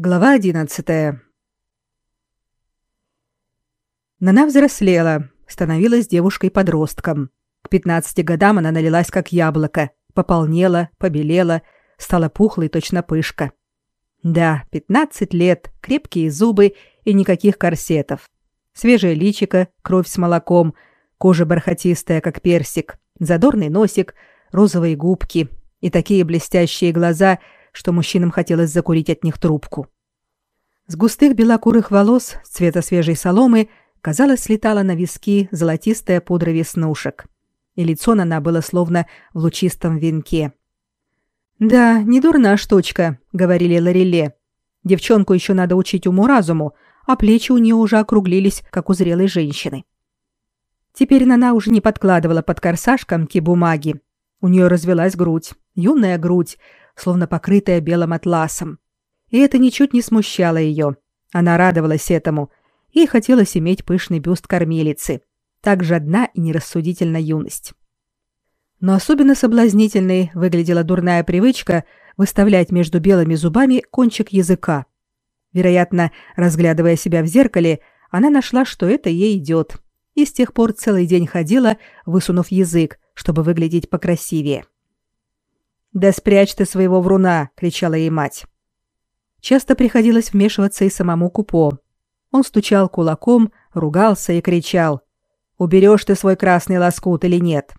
Глава одиннадцатая. Нана взрослела, становилась девушкой-подростком. К 15 годам она налилась как яблоко, пополнела, побелела, стала пухлой точно пышка. Да, 15 лет, крепкие зубы и никаких корсетов. Свежее личико, кровь с молоком, кожа бархатистая, как персик, задорный носик, розовые губки и такие блестящие глаза — что мужчинам хотелось закурить от них трубку. С густых белокурых волос цвета свежей соломы, казалось, слетала на виски золотистая пудра веснушек, и лицо она было словно в лучистом венке. «Да, не дурна штучка», — говорили Лореле. «Девчонку еще надо учить уму-разуму, а плечи у нее уже округлились, как у зрелой женщины». Теперь Нана уже не подкладывала под корсаж комки бумаги. У нее развелась грудь, юная грудь, словно покрытая белым атласом. И это ничуть не смущало ее. Она радовалась этому. и хотелось иметь пышный бюст кормилицы. Так жадна и нерассудительна юность. Но особенно соблазнительной выглядела дурная привычка выставлять между белыми зубами кончик языка. Вероятно, разглядывая себя в зеркале, она нашла, что это ей идет, и с тех пор целый день ходила, высунув язык, чтобы выглядеть покрасивее. «Да спрячь ты своего вруна!» — кричала ей мать. Часто приходилось вмешиваться и самому Купо. Он стучал кулаком, ругался и кричал. «Уберешь ты свой красный лоскут или нет?»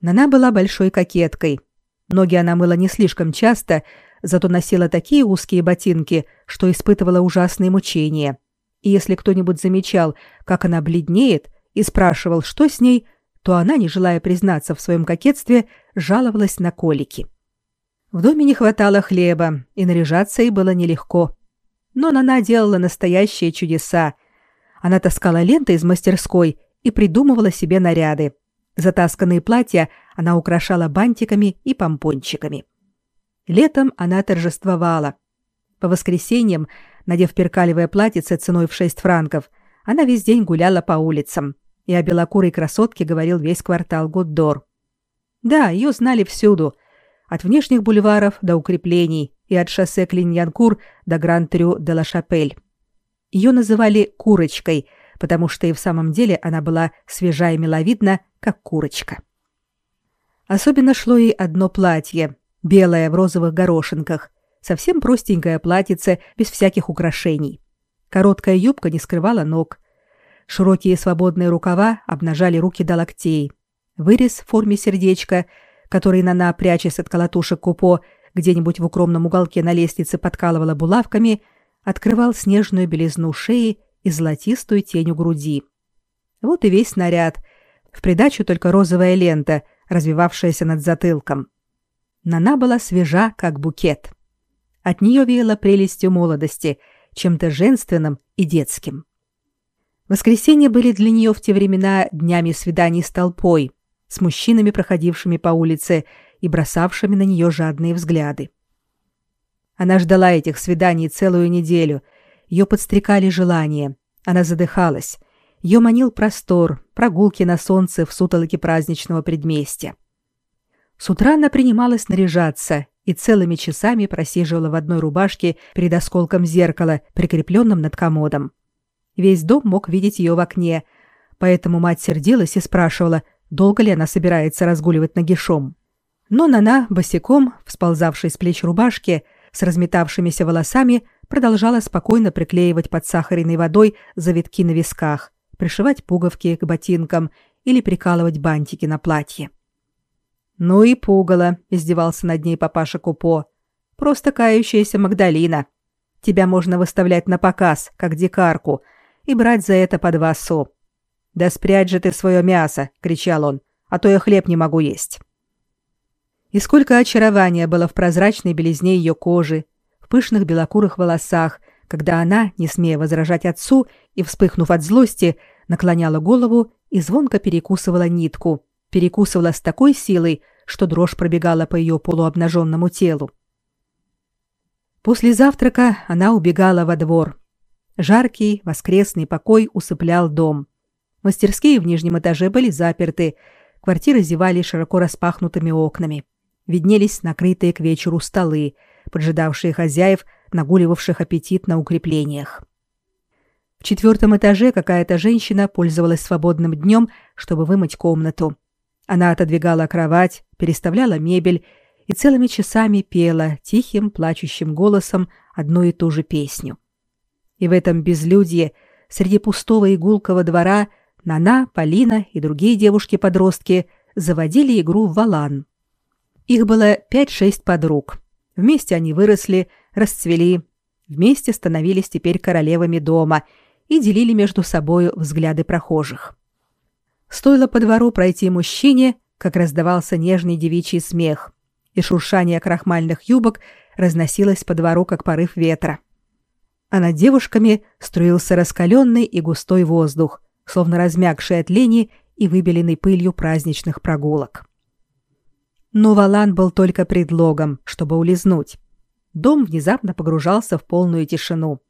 Нана была большой кокеткой. Ноги она мыла не слишком часто, зато носила такие узкие ботинки, что испытывала ужасные мучения. И если кто-нибудь замечал, как она бледнеет, и спрашивал, что с ней, то она, не желая признаться в своем кокетстве, жаловалась на колики. В доме не хватало хлеба, и наряжаться ей было нелегко. Но она делала настоящие чудеса. Она таскала ленты из мастерской и придумывала себе наряды. Затасканные платья она украшала бантиками и помпончиками. Летом она торжествовала. По воскресеньям, надев перкалевое платьице ценой в 6 франков, она весь день гуляла по улицам – и о белокурой красотке говорил весь квартал Гуддор. Да, ее знали всюду, от внешних бульваров до укреплений и от шоссе Клиньянкур до Гран-Трю де ла Шапель. Ее называли «курочкой», потому что и в самом деле она была свежа и миловидна, как курочка. Особенно шло ей одно платье, белое в розовых горошинках, совсем простенькое платьице без всяких украшений. Короткая юбка не скрывала ног, Широкие свободные рукава обнажали руки до локтей. Вырез в форме сердечка, который Нана, прячась от колотушек купо, где-нибудь в укромном уголке на лестнице подкалывала булавками, открывал снежную белизну шеи и золотистую тень у груди. Вот и весь наряд. В придачу только розовая лента, развивавшаяся над затылком. Нана была свежа, как букет. От нее веяло прелестью молодости, чем-то женственным и детским. Воскресенья были для нее в те времена днями свиданий с толпой, с мужчинами, проходившими по улице и бросавшими на нее жадные взгляды. Она ждала этих свиданий целую неделю. Ее подстрекали желания. Она задыхалась. Ее манил простор, прогулки на солнце в сутолоке праздничного предместья. С утра она принималась наряжаться и целыми часами просиживала в одной рубашке перед осколком зеркала, прикрепленным над комодом. Весь дом мог видеть ее в окне, поэтому мать сердилась и спрашивала, долго ли она собирается разгуливать нагишом. Но Нана, босиком, всползавшей с плеч рубашки, с разметавшимися волосами, продолжала спокойно приклеивать под сахарной водой завитки на висках, пришивать пуговки к ботинкам или прикалывать бантики на платье. «Ну и пугало», — издевался над ней папаша Купо. «Просто кающаяся Магдалина. Тебя можно выставлять на показ, как дикарку, и брать за это по два со. «Да спрячь же ты свое мясо!» — кричал он. «А то я хлеб не могу есть». И сколько очарования было в прозрачной белизне ее кожи, в пышных белокурых волосах, когда она, не смея возражать отцу и вспыхнув от злости, наклоняла голову и звонко перекусывала нитку, перекусывала с такой силой, что дрожь пробегала по ее полуобнаженному телу. После завтрака она убегала во двор, Жаркий воскресный покой усыплял дом. Мастерские в нижнем этаже были заперты, квартиры зевали широко распахнутыми окнами. Виднелись накрытые к вечеру столы, поджидавшие хозяев, нагуливавших аппетит на укреплениях. В четвертом этаже какая-то женщина пользовалась свободным днем, чтобы вымыть комнату. Она отодвигала кровать, переставляла мебель и целыми часами пела тихим, плачущим голосом одну и ту же песню. И в этом безлюдье, среди пустого и двора, Нана, Полина и другие девушки-подростки заводили игру в валан. Их было пять-шесть подруг. Вместе они выросли, расцвели, вместе становились теперь королевами дома и делили между собою взгляды прохожих. Стоило по двору пройти мужчине, как раздавался нежный девичий смех, и шуршание крахмальных юбок разносилось по двору, как порыв ветра. А над девушками струился раскаленный и густой воздух, словно размягший от лени и выбеленный пылью праздничных прогулок. Но Валан был только предлогом, чтобы улизнуть. Дом внезапно погружался в полную тишину.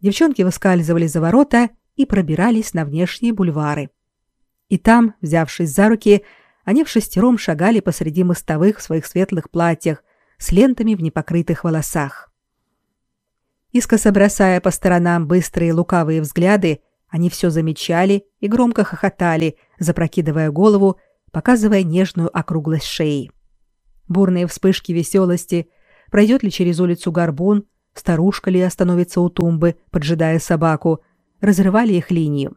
Девчонки выскальзывали за ворота и пробирались на внешние бульвары. И там, взявшись за руки, они в шестером шагали посреди мостовых в своих светлых платьях с лентами в непокрытых волосах. Искоса бросая по сторонам быстрые лукавые взгляды, они все замечали и громко хохотали, запрокидывая голову, показывая нежную округлость шеи. Бурные вспышки веселости, пройдет ли через улицу горбун, старушка ли остановится у тумбы, поджидая собаку, разрывали их линию.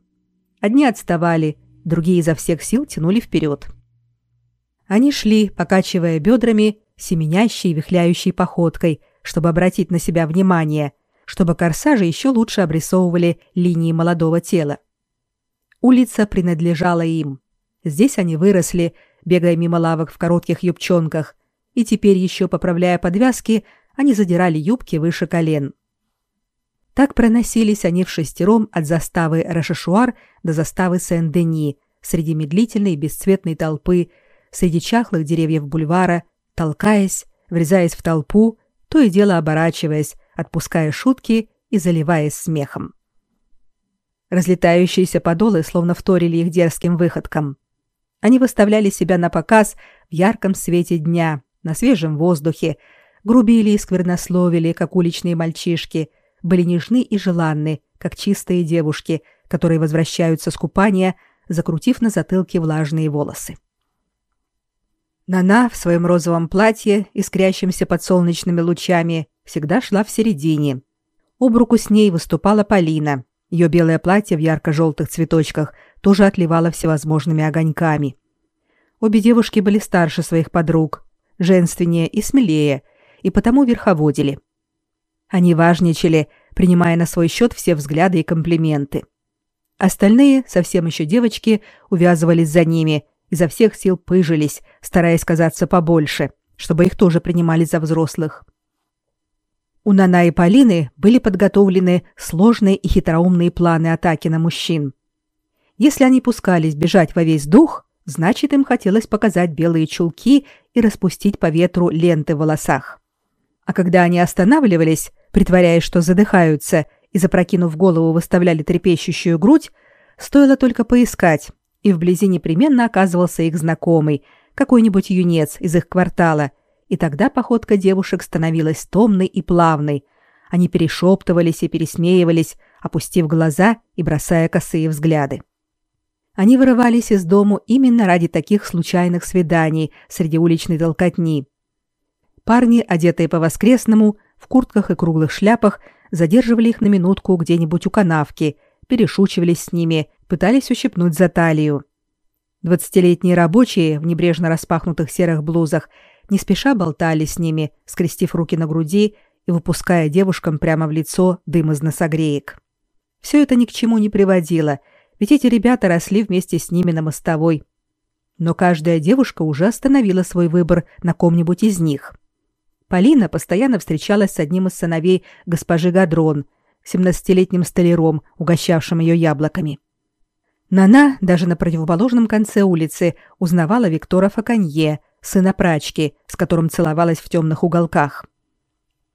Одни отставали, другие изо всех сил тянули вперед. Они шли, покачивая бедрами, семенящей вихляющей походкой, чтобы обратить на себя внимание, чтобы корсажи еще лучше обрисовывали линии молодого тела. Улица принадлежала им. Здесь они выросли, бегая мимо лавок в коротких юбчонках, и теперь еще поправляя подвязки, они задирали юбки выше колен. Так проносились они в шестером от заставы Рашешуар до заставы Сен-Дени, среди медлительной бесцветной толпы, среди чахлых деревьев бульвара, толкаясь, врезаясь в толпу, то и дело оборачиваясь, отпуская шутки и заливаясь смехом. Разлетающиеся подолы словно вторили их дерзким выходкам. Они выставляли себя на показ в ярком свете дня, на свежем воздухе, грубили и сквернословили, как уличные мальчишки, были нежны и желанны, как чистые девушки, которые возвращаются с купания, закрутив на затылке влажные волосы. Нана в своем розовом платье, искрящемся под солнечными лучами, всегда шла в середине. Об руку с ней выступала Полина. Ее белое платье в ярко-желтых цветочках тоже отливало всевозможными огоньками. Обе девушки были старше своих подруг, женственнее и смелее, и потому верховодили. Они важничали, принимая на свой счет все взгляды и комплименты. Остальные, совсем еще девочки, увязывались за ними, изо всех сил пыжились, стараясь казаться побольше, чтобы их тоже принимали за взрослых. У Нана и Полины были подготовлены сложные и хитроумные планы атаки на мужчин. Если они пускались бежать во весь дух, значит, им хотелось показать белые чулки и распустить по ветру ленты в волосах. А когда они останавливались, притворяясь, что задыхаются, и запрокинув голову выставляли трепещущую грудь, стоило только поискать, и вблизи непременно оказывался их знакомый, какой-нибудь юнец из их квартала, и тогда походка девушек становилась томной и плавной. Они перешептывались и пересмеивались, опустив глаза и бросая косые взгляды. Они вырывались из дому именно ради таких случайных свиданий среди уличной толкотни. Парни, одетые по-воскресному, в куртках и круглых шляпах, задерживали их на минутку где-нибудь у канавки, перешучивались с ними, пытались ущипнуть за талию. Двадцатилетние рабочие в небрежно распахнутых серых блузах не спеша болтали с ними, скрестив руки на груди и выпуская девушкам прямо в лицо дым из носогреек. Все это ни к чему не приводило, ведь эти ребята росли вместе с ними на мостовой. Но каждая девушка уже остановила свой выбор на ком-нибудь из них. Полина постоянно встречалась с одним из сыновей госпожи Гадрон, семнадцатилетним столяром, угощавшим ее яблоками. Нана даже на противоположном конце улицы узнавала Виктора Факанье, сына прачки, с которым целовалась в темных уголках.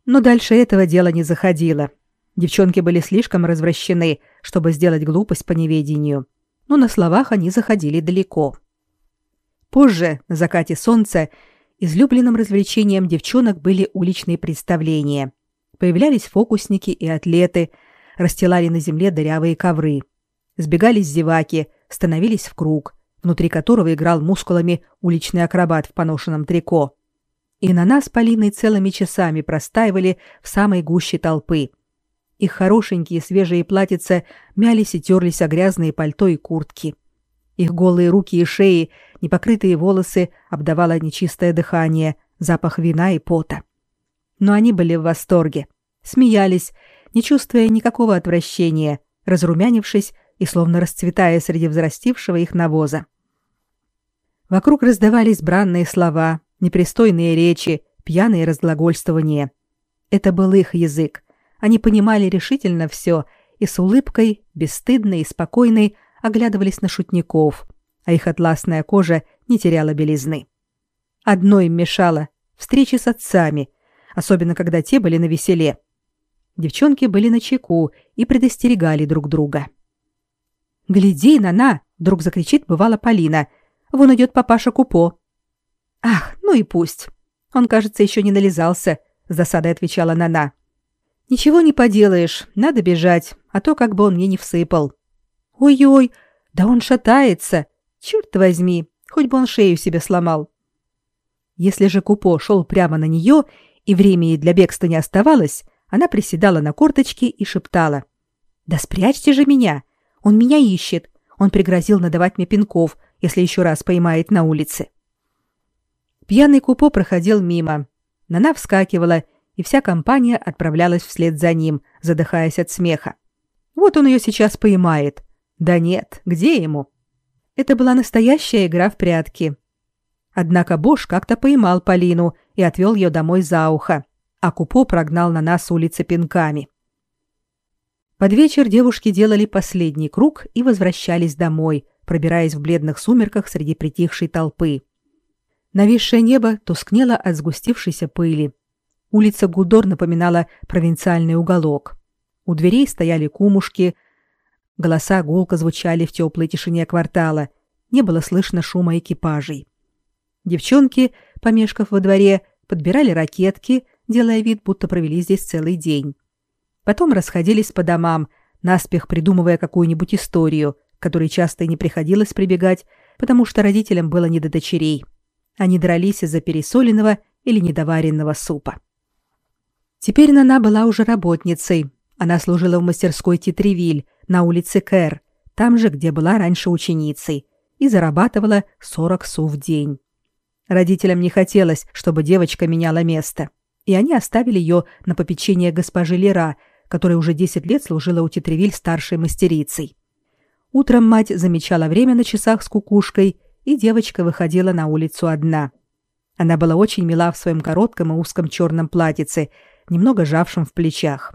Но дальше этого дела не заходило. Девчонки были слишком развращены, чтобы сделать глупость по неведению. Но на словах они заходили далеко. Позже, на закате солнца, излюбленным развлечением девчонок были уличные представления. Появлялись фокусники и атлеты, расстилали на земле дырявые ковры. Сбегались зеваки, становились в круг, внутри которого играл мускулами уличный акробат в поношенном трико. И на нас Полиной целыми часами простаивали в самой гуще толпы. Их хорошенькие свежие платьица мялись и терлись о грязные пальто и куртки. Их голые руки и шеи, непокрытые волосы обдавало нечистое дыхание, запах вина и пота. Но они были в восторге, смеялись, не чувствуя никакого отвращения, разрумянившись и словно расцветая среди взрастившего их навоза. Вокруг раздавались бранные слова, непристойные речи, пьяные разглагольствования. Это был их язык. Они понимали решительно все и с улыбкой, бесстыдной и спокойной, оглядывались на шутников, а их атласная кожа не теряла белизны. Одно им мешало — встречи с отцами, особенно когда те были на веселе. Девчонки были на чеку и предостерегали друг друга. «Гляди, Нана!» — вдруг закричит бывала Полина. «Вон идет папаша Купо». «Ах, ну и пусть. Он, кажется, еще не нализался», — с досадой отвечала Нана. «Ничего не поделаешь, надо бежать, а то как бы он мне не всыпал». «Ой-ой, да он шатается! Черт возьми, хоть бы он шею себе сломал!» Если же Купо шел прямо на нее, и времени для бегства не оставалось, она приседала на корточки и шептала. «Да спрячьте же меня! Он меня ищет! Он пригрозил надавать мне пинков, если еще раз поймает на улице!» Пьяный Купо проходил мимо. Нана вскакивала, и вся компания отправлялась вслед за ним, задыхаясь от смеха. Вот он ее сейчас поймает. Да нет, где ему? Это была настоящая игра в прятки. Однако Бош как-то поймал Полину и отвел ее домой за ухо, а Купо прогнал на нас улицы пинками. Под вечер девушки делали последний круг и возвращались домой, пробираясь в бледных сумерках среди притихшей толпы. Нависшее небо тускнело от сгустившейся пыли. Улица Гудор напоминала провинциальный уголок. У дверей стояли кумушки – Голоса гулко звучали в теплой тишине квартала. Не было слышно шума экипажей. Девчонки, помешков во дворе, подбирали ракетки, делая вид, будто провели здесь целый день. Потом расходились по домам, наспех придумывая какую-нибудь историю, которой часто и не приходилось прибегать, потому что родителям было не до дочерей. Они дрались из-за пересоленного или недоваренного супа. Теперь Нана была уже работницей. Она служила в мастерской Титревиль, на улице Кэр, там же, где была раньше ученицей, и зарабатывала 40 су в день. Родителям не хотелось, чтобы девочка меняла место, и они оставили ее на попечение госпожи Лера, которая уже 10 лет служила у Тетревиль старшей мастерицей. Утром мать замечала время на часах с кукушкой, и девочка выходила на улицу одна. Она была очень мила в своем коротком и узком черном платьице, немного жавшем в плечах.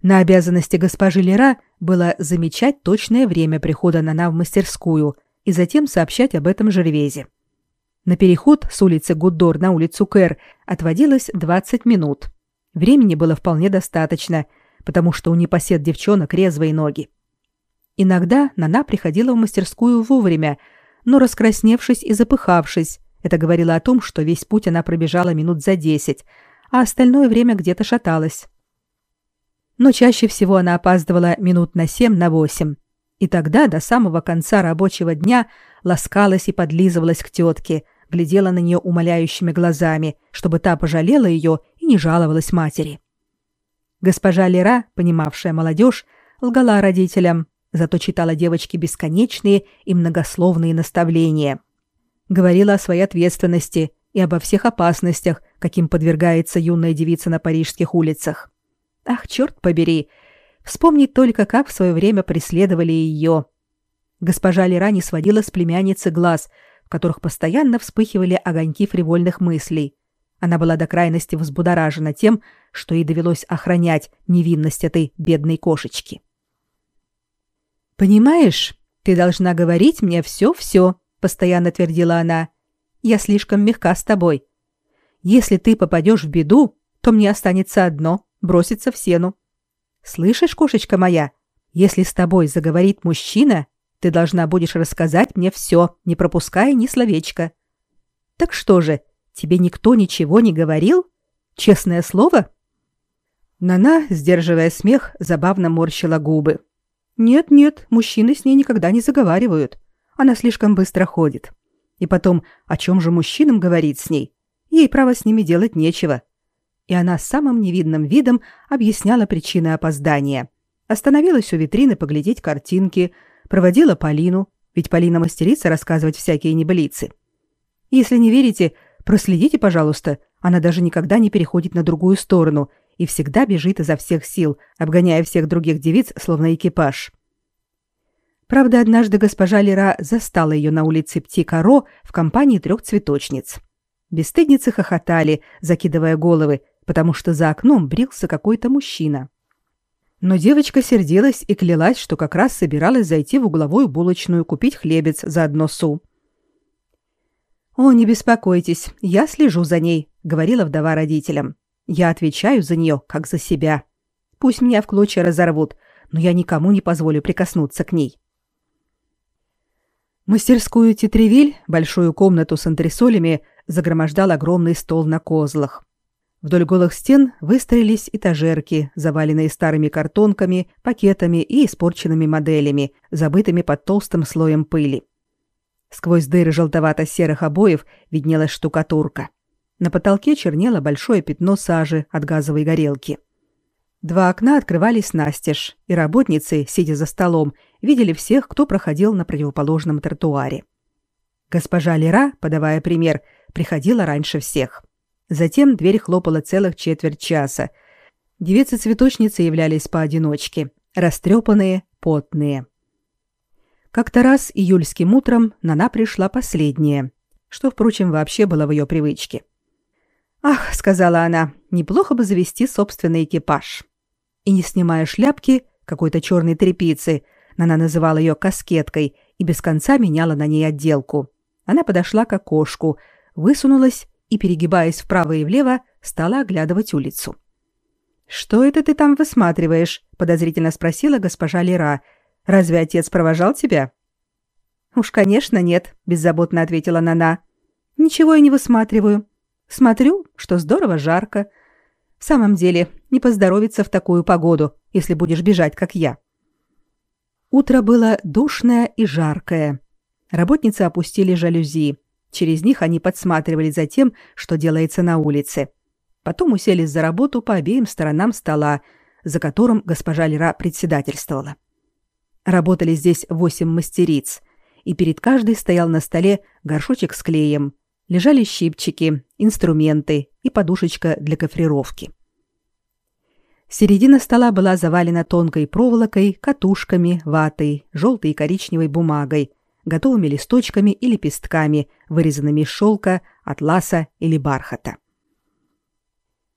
На обязанности госпожи Лера было замечать точное время прихода Нана в мастерскую и затем сообщать об этом Жервезе. На переход с улицы Гуддор на улицу Кэр отводилось 20 минут. Времени было вполне достаточно, потому что у непосед девчонок резвые ноги. Иногда Нана приходила в мастерскую вовремя, но раскрасневшись и запыхавшись, это говорило о том, что весь путь она пробежала минут за десять, а остальное время где-то шаталась но чаще всего она опаздывала минут на семь на восемь. И тогда до самого конца рабочего дня ласкалась и подлизывалась к тетке, глядела на нее умоляющими глазами, чтобы та пожалела ее и не жаловалась матери. Госпожа Лера, понимавшая молодежь, лгала родителям, зато читала девочке бесконечные и многословные наставления. Говорила о своей ответственности и обо всех опасностях, каким подвергается юная девица на парижских улицах. Ах, черт побери! Вспомнить только, как в свое время преследовали ее. Госпожа Лера не сводила с племянницы глаз, в которых постоянно вспыхивали огоньки фривольных мыслей. Она была до крайности взбудоражена тем, что ей довелось охранять невинность этой бедной кошечки. «Понимаешь, ты должна говорить мне все-все», — постоянно твердила она. «Я слишком мягка с тобой. Если ты попадешь в беду, то мне останется одно броситься в сену. Слышишь, кошечка моя, если с тобой заговорит мужчина, ты должна будешь рассказать мне все, не пропуская ни словечка. Так что же, Тебе никто ничего не говорил? Честное слово?» Нана, сдерживая смех, забавно морщила губы. «Нет-нет, мужчины с ней никогда не заговаривают. Она слишком быстро ходит. И потом, о чем же мужчинам говорить с ней? Ей, право, с ними делать нечего». И она самым невидным видом объясняла причины опоздания. Остановилась у витрины поглядеть картинки, проводила Полину, ведь Полина мастерица рассказывать всякие небылицы. Если не верите, проследите, пожалуйста, она даже никогда не переходит на другую сторону и всегда бежит изо всех сил, обгоняя всех других девиц, словно экипаж. Правда, однажды госпожа Лера застала ее на улице Птикаро в компании трех цветочниц. Бесстыдницы хохотали, закидывая головы, потому что за окном брился какой-то мужчина. Но девочка сердилась и клялась, что как раз собиралась зайти в угловую булочную купить хлебец за одно су. «О, не беспокойтесь, я слежу за ней», — говорила вдова родителям. «Я отвечаю за нее, как за себя. Пусть меня в клочья разорвут, но я никому не позволю прикоснуться к ней». Мастерскую Титревиль, большую комнату с антресолями, загромождал огромный стол на козлах. Вдоль голых стен выстроились этажерки, заваленные старыми картонками, пакетами и испорченными моделями, забытыми под толстым слоем пыли. Сквозь дыры желтовато-серых обоев виднелась штукатурка. На потолке чернело большое пятно сажи от газовой горелки. Два окна открывались настежь, и работницы, сидя за столом, видели всех, кто проходил на противоположном тротуаре. Госпожа Лера, подавая пример, приходила раньше всех. Затем дверь хлопала целых четверть часа. Девицы-цветочницы являлись поодиночке, растрепанные, потные. Как-то раз июльским утром Нана пришла последняя, что, впрочем, вообще было в ее привычке. «Ах», — сказала она, — «неплохо бы завести собственный экипаж». И, не снимая шляпки, какой-то черной тряпицы, Нана называла ее каскеткой и без конца меняла на ней отделку. Она подошла к окошку, высунулась и, перегибаясь вправо и влево, стала оглядывать улицу. «Что это ты там высматриваешь?» — подозрительно спросила госпожа Лера. «Разве отец провожал тебя?» «Уж, конечно, нет», — беззаботно ответила Нана. «Ничего я не высматриваю. Смотрю, что здорово жарко. В самом деле, не поздоровится в такую погоду, если будешь бежать, как я». Утро было душное и жаркое. Работницы опустили жалюзи. Через них они подсматривали за тем, что делается на улице. Потом уселись за работу по обеим сторонам стола, за которым госпожа Лера председательствовала. Работали здесь восемь мастериц, и перед каждой стоял на столе горшочек с клеем, лежали щипчики, инструменты и подушечка для кофрировки. Середина стола была завалена тонкой проволокой, катушками, ватой, желтой и коричневой бумагой – готовыми листочками и лепестками, вырезанными из шелка, атласа или бархата.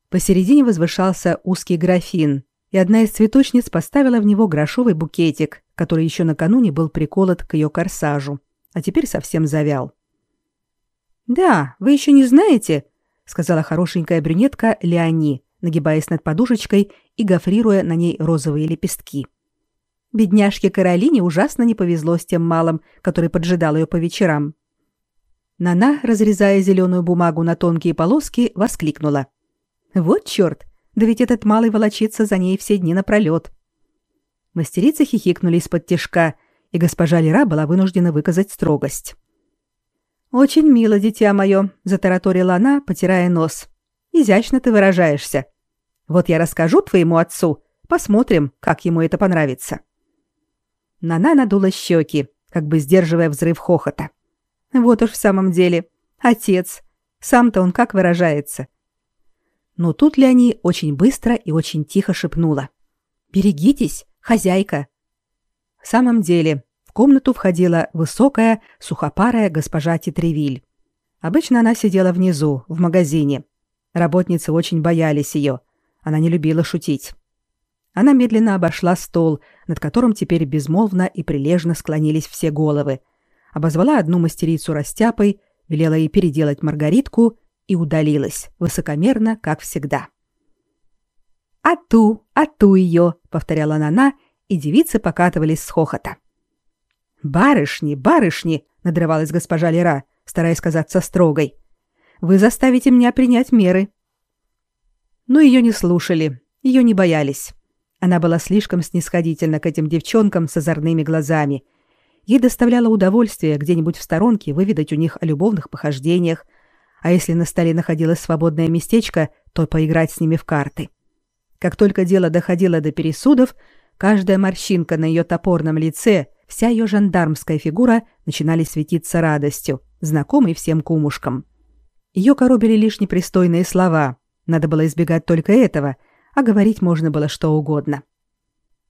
Посередине возвышался узкий графин, и одна из цветочниц поставила в него грошовый букетик, который еще накануне был приколот к ее корсажу, а теперь совсем завял. «Да, вы еще не знаете», — сказала хорошенькая брюнетка Леони, нагибаясь над подушечкой и гофрируя на ней розовые лепестки. Бедняжке Каролине ужасно не повезло с тем малым, который поджидал ее по вечерам. Нана, разрезая зеленую бумагу на тонкие полоски, воскликнула. «Вот черт! Да ведь этот малый волочится за ней все дни напролет!» Мастерицы хихикнули из-под тишка, и госпожа Лера была вынуждена выказать строгость. «Очень мило, дитя мое», — затараторила она, потирая нос. «Изящно ты выражаешься. Вот я расскажу твоему отцу, посмотрим, как ему это понравится». Нана надула щеки, как бы сдерживая взрыв хохота. Вот уж в самом деле. Отец. Сам-то он как выражается. Но тут Леони очень быстро и очень тихо шепнула. «Берегитесь, хозяйка!» В самом деле, комнату входила высокая, сухопарая госпожа Титревиль. Обычно она сидела внизу, в магазине. Работницы очень боялись ее. Она не любила шутить. Она медленно обошла стол, над которым теперь безмолвно и прилежно склонились все головы, обозвала одну мастерицу растяпой, велела ей переделать маргаритку и удалилась, высокомерно, как всегда. «А ту, а ту ее!» — повторяла она, и девицы покатывались с хохота. «Барышни, барышни!» — надрывалась госпожа Лера, стараясь казаться строгой. Вы заставите меня принять меры». Но ее не слушали, ее не боялись. Она была слишком снисходительна к этим девчонкам с озорными глазами. Ей доставляло удовольствие где-нибудь в сторонке выведать у них о любовных похождениях, а если на столе находилось свободное местечко, то поиграть с ними в карты. Как только дело доходило до пересудов, каждая морщинка на ее топорном лице, вся ее жандармская фигура начинали светиться радостью, знакомой всем кумушкам. Ее коробили лишь непристойные слова. Надо было избегать только этого, а говорить можно было что угодно.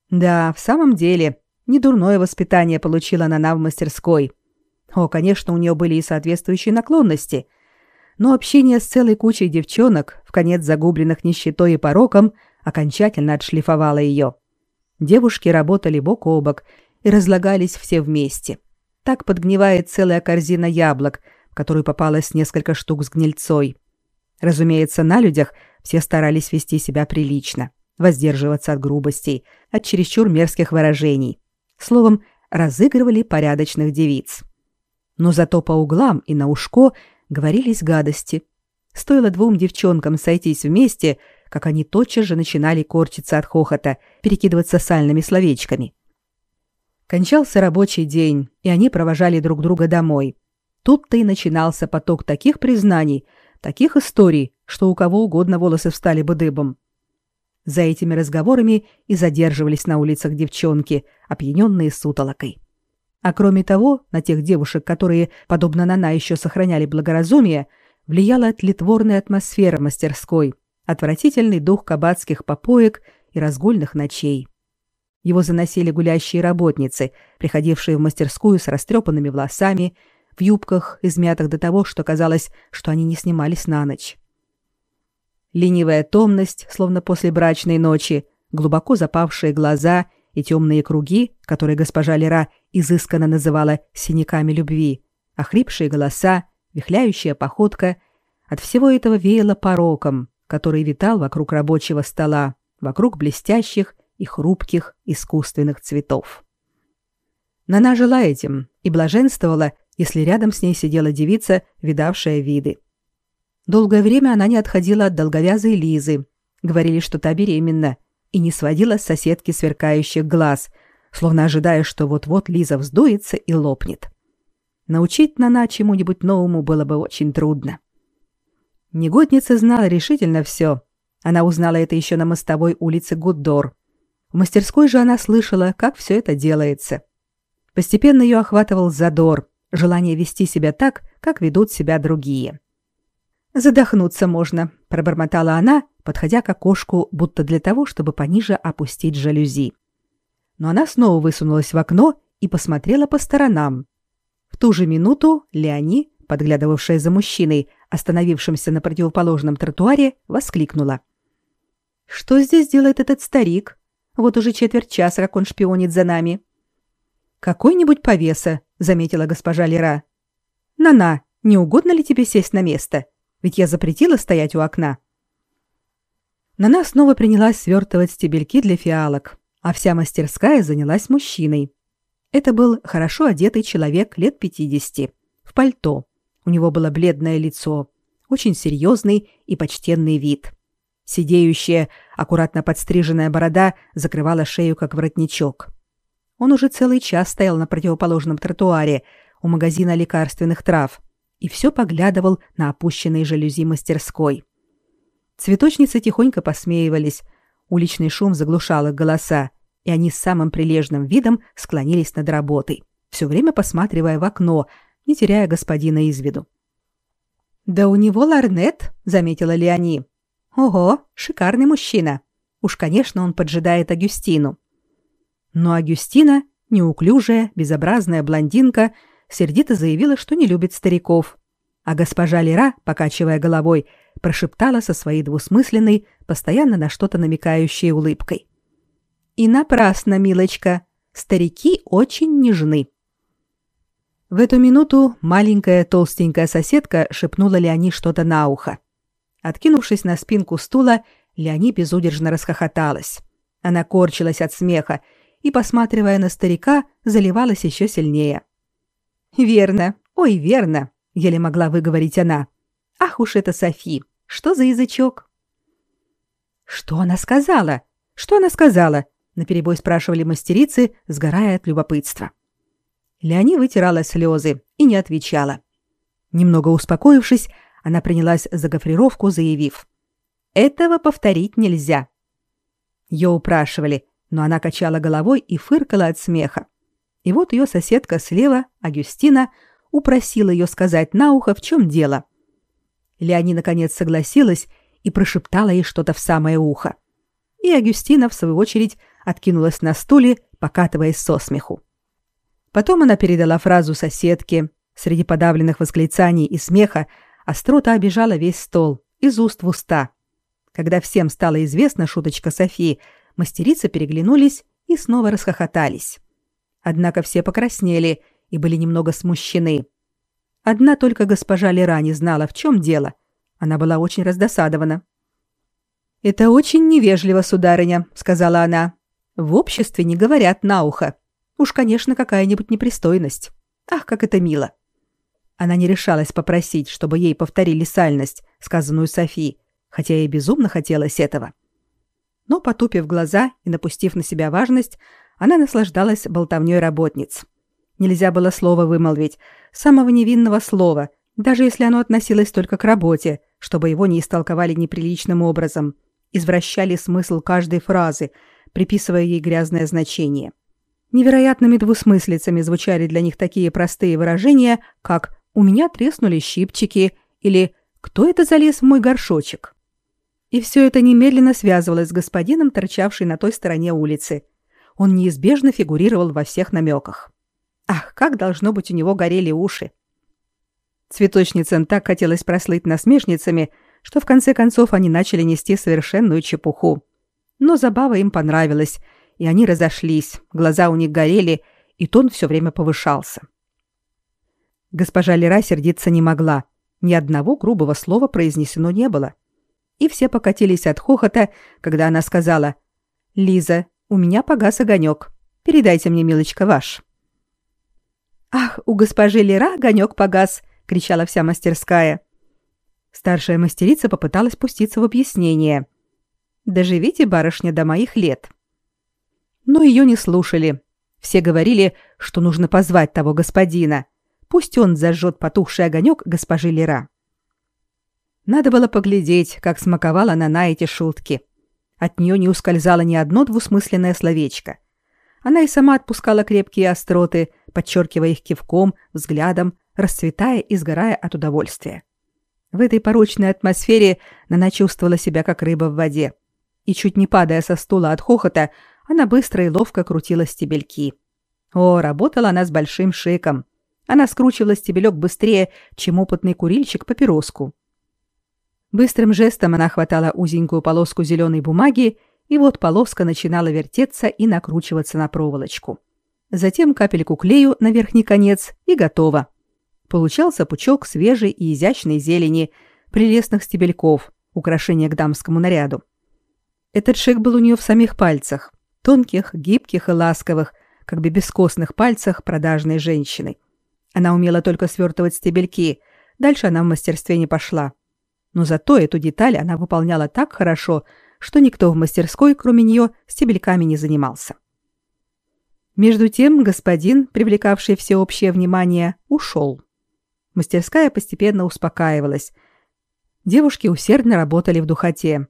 Да, в самом деле, недурное воспитание получила она в мастерской. О, конечно, у нее были и соответствующие наклонности. Но общение с целой кучей девчонок, в конец загубленных нищетой и пороком, окончательно отшлифовало ее. Девушки работали бок о бок и разлагались все вместе. Так подгнивает целая корзина яблок, в которую попалось несколько штук с гнильцой. Разумеется, на людях все старались вести себя прилично, воздерживаться от грубостей, от чересчур мерзких выражений. Словом, разыгрывали порядочных девиц. Но зато по углам и на ушко говорились гадости. Стоило двум девчонкам сойтись вместе, как они тотчас же начинали корчиться от хохота, перекидываться сальными словечками. Кончался рабочий день, и они провожали друг друга домой. Тут-то и начинался поток таких признаний, таких историй, что у кого угодно волосы встали бы дыбом. За этими разговорами и задерживались на улицах девчонки, опьяненные сутолокой. А кроме того, на тех девушек, которые, подобно Нана, еще сохраняли благоразумие, влияла тлетворная атмосфера мастерской, отвратительный дух кабацких попоек и разгульных ночей. Его заносили гулящие работницы, приходившие в мастерскую с растрепанными волосами, в юбках, измятых до того, что казалось, что они не снимались на ночь. Ленивая томность, словно после брачной ночи, глубоко запавшие глаза и темные круги, которые госпожа Лера изысканно называла «синяками любви», охрипшие голоса, вихляющая походка — от всего этого веяло пороком, который витал вокруг рабочего стола, вокруг блестящих и хрупких искусственных цветов. Нана жила этим и блаженствовала, если рядом с ней сидела девица, видавшая виды. Долгое время она не отходила от долговязой Лизы. Говорили, что та беременна, и не сводила с соседки сверкающих глаз, словно ожидая, что вот-вот Лиза вздуется и лопнет. Научить Нана чему-нибудь новому было бы очень трудно. Негодница знала решительно все. Она узнала это еще на мостовой улице Гуддор. В мастерской же она слышала, как все это делается. Постепенно ее охватывал задор, желание вести себя так, как ведут себя другие. «Задохнуться можно», — пробормотала она, подходя к окошку, будто для того, чтобы пониже опустить жалюзи. Но она снова высунулась в окно и посмотрела по сторонам. В ту же минуту Леони, подглядывавшая за мужчиной, остановившимся на противоположном тротуаре, воскликнула. «Что здесь делает этот старик? Вот уже четверть часа, как он шпионит за нами». «Какой-нибудь повеса», — заметила госпожа Лера. «На-на, не угодно ли тебе сесть на место? Ведь я запретила стоять у окна». Нана снова принялась свертывать стебельки для фиалок, а вся мастерская занялась мужчиной. Это был хорошо одетый человек лет пятидесяти, в пальто. У него было бледное лицо, очень серьезный и почтенный вид. Сидеющая, аккуратно подстриженная борода закрывала шею, как воротничок. Он уже целый час стоял на противоположном тротуаре у магазина лекарственных трав и все поглядывал на опущенные жалюзи мастерской. Цветочницы тихонько посмеивались, уличный шум заглушал их голоса, и они с самым прилежным видом склонились над работой, все время посматривая в окно, не теряя господина из виду. «Да у него ларнет», — заметила Леони. «Ого, шикарный мужчина. Уж, конечно, он поджидает Агюстину». Но Агюстина, неуклюжая, безобразная блондинка, сердито заявила, что не любит стариков. А госпожа Лера, покачивая головой, прошептала со своей двусмысленной, постоянно на что-то намекающей улыбкой. «И напрасно, милочка, старики очень нежны». В эту минуту маленькая толстенькая соседка шепнула Леони что-то на ухо. Откинувшись на спинку стула, Леони безудержно расхохоталась. Она корчилась от смеха и, посматривая на старика, заливалась еще сильнее. «Верно, ой, верно», — еле могла выговорить она. Ах уж это Софи! Что за язычок? Что она сказала? Что она сказала? Наперебой спрашивали мастерицы, сгорая от любопытства. Леони вытирала слезы и не отвечала. Немного успокоившись, она принялась за гофрировку, заявив. «Этого повторить нельзя». Ее упрашивали, но она качала головой и фыркала от смеха. И вот ее соседка слева, Агюстина, упросила ее сказать на ухо, в чем дело. Леони наконец согласилась и прошептала ей что-то в самое ухо. И Агюстина, в свою очередь, откинулась на стуле, покатываясь со смеху. Потом она передала фразу соседке. Среди подавленных восклицаний и смеха острота обижала весь стол, из уст в уста. Когда всем стала известна шуточка Софии, мастерицы переглянулись и снова расхохотались. Однако все покраснели и были немного смущены. Одна только госпожа Лера не знала, в чем дело. Она была очень раздосадована. «Это очень невежливо, сударыня», — сказала она. «В обществе не говорят на ухо. Уж, конечно, какая-нибудь непристойность. Ах, как это мило!» Она не решалась попросить, чтобы ей повторили сальность, сказанную Софи, хотя ей безумно хотелось этого. Но, потупив глаза и напустив на себя важность, она наслаждалась болтовнёй работниц. Нельзя было слова вымолвить, самого невинного слова, даже если оно относилось только к работе, чтобы его не истолковали неприличным образом, извращали смысл каждой фразы, приписывая ей грязное значение. Невероятными двусмыслицами звучали для них такие простые выражения, как «у меня треснули щипчики» или «кто это залез в мой горшочек?». И все это немедленно связывалось с господином, торчавший на той стороне улицы. Он неизбежно фигурировал во всех намеках. Ах, как должно быть у него горели уши. Цветочницам так хотелось прослыть насмешницами, что в конце концов они начали нести совершенную чепуху. Но забава им понравилась, и они разошлись, глаза у них горели, и тон все время повышался. Госпожа Лера сердиться не могла. Ни одного грубого слова произнесено не было. И все покатились от хохота, когда она сказала «Лиза, у меня погас огонек. Передайте мне, милочка, ваш». «Ах, у госпожи Лера огонек погас!» — кричала вся мастерская. Старшая мастерица попыталась пуститься в объяснение. «Доживите, барышня, до моих лет». Но ее не слушали. Все говорили, что нужно позвать того господина. Пусть он зажжет потухший огонек госпожи Лера. Надо было поглядеть, как смаковала она на эти шутки. От нее не ускользало ни одно двусмысленное словечко. Она и сама отпускала крепкие остроты, подчеркивая их кивком, взглядом, расцветая и сгорая от удовольствия. В этой порочной атмосфере Нана чувствовала себя как рыба в воде. И чуть не падая со стула от хохота, она быстро и ловко крутила стебельки. О, работала она с большим шиком. Она скручивала стебелек быстрее, чем опытный курильщик папироску. Быстрым жестом она хватала узенькую полоску зеленой бумаги и вот полоска начинала вертеться и накручиваться на проволочку. Затем капельку клею на верхний конец и готово. Получался пучок свежей и изящной зелени, прелестных стебельков, украшения к дамскому наряду. Этот шик был у нее в самих пальцах, тонких, гибких и ласковых, как бы бескостных пальцах продажной женщины. Она умела только свертывать стебельки, дальше она в мастерстве не пошла. Но зато эту деталь она выполняла так хорошо, что никто в мастерской, кроме нее, стебельками не занимался. Между тем господин, привлекавший всеобщее внимание, ушел. Мастерская постепенно успокаивалась. Девушки усердно работали в духоте.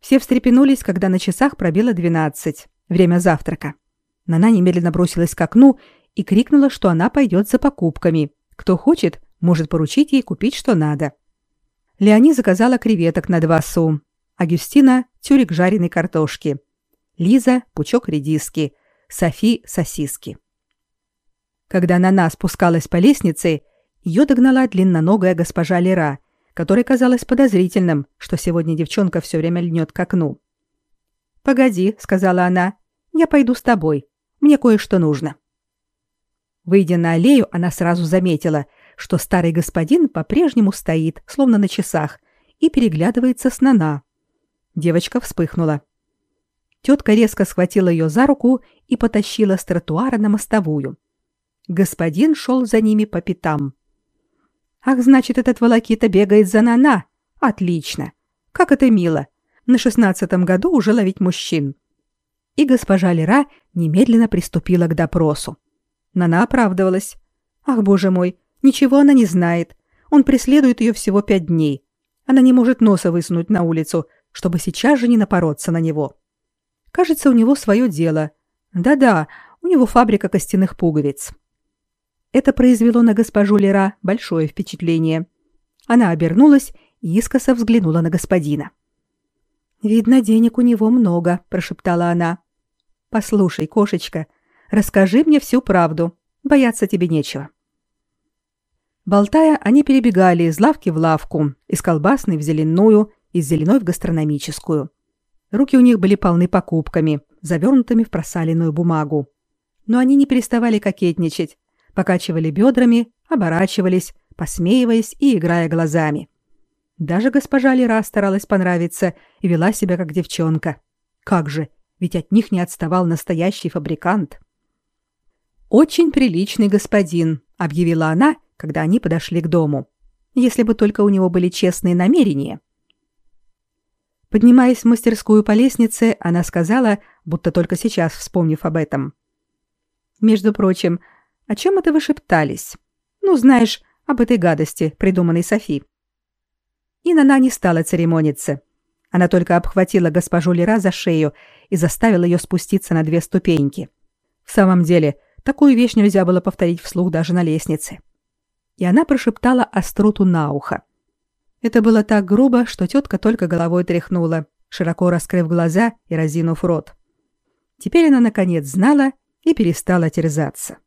Все встрепенулись, когда на часах пробило двенадцать, время завтрака. Нана немедленно бросилась к окну и крикнула, что она пойдет за покупками. Кто хочет, может поручить ей купить, что надо. Леони заказала креветок на два су, Агюстина – тюрик жареной картошки. Лиза – пучок редиски. Софи – сосиски. Когда Нана спускалась по лестнице, ее догнала длинноногая госпожа Лера, которой казалось подозрительным, что сегодня девчонка все время льнет к окну. «Погоди», — сказала она, — «я пойду с тобой. Мне кое-что нужно». Выйдя на аллею, она сразу заметила, что старый господин по-прежнему стоит, словно на часах, и переглядывается с Нана. Девочка вспыхнула. Тетка резко схватила ее за руку и потащила с тротуара на мостовую. Господин шел за ними по пятам. Ах, значит, этот волокита бегает за Нана. Отлично. Как это мило. На шестнадцатом году уже ловить мужчин. И госпожа Лера немедленно приступила к допросу. Нана оправдывалась. Ах, боже мой, ничего она не знает. Он преследует ее всего пять дней. Она не может носа высунуть на улицу, чтобы сейчас же не напороться на него. Кажется, у него свое дело. Да-да, у него фабрика костяных пуговиц. Это произвело на госпожу Лера большое впечатление. Она обернулась и искоса взглянула на господина. «Видно, денег у него много», — прошептала она. «Послушай, кошечка, расскажи мне всю правду. Бояться тебе нечего». Болтая, они перебегали из лавки в лавку, из колбасной в зеленую, из зеленой в гастрономическую. Руки у них были полны покупками, завернутыми в просаленную бумагу. Но они не переставали кокетничать, покачивали бедрами, оборачивались, посмеиваясь и играя глазами. Даже госпожа Лера старалась понравиться и вела себя как девчонка. Как же, ведь от них не отставал настоящий фабрикант. «Очень приличный господин», — объявила она, когда они подошли к дому. «Если бы только у него были честные намерения». Поднимаясь в мастерскую по лестнице, она сказала, будто только сейчас вспомнив об этом. «Между прочим, о чем это вы шептались? Ну, знаешь, об этой гадости, придуманной Софи. И Нана не стала церемониться. Она только обхватила госпожу Лера за шею и заставила ее спуститься на две ступеньки. В самом деле, такую вещь нельзя было повторить вслух даже на лестнице. И она прошептала остроту на ухо. Это было так грубо, что тетка только головой тряхнула, широко раскрыв глаза и разинув рот. Теперь она, наконец, знала и перестала терзаться.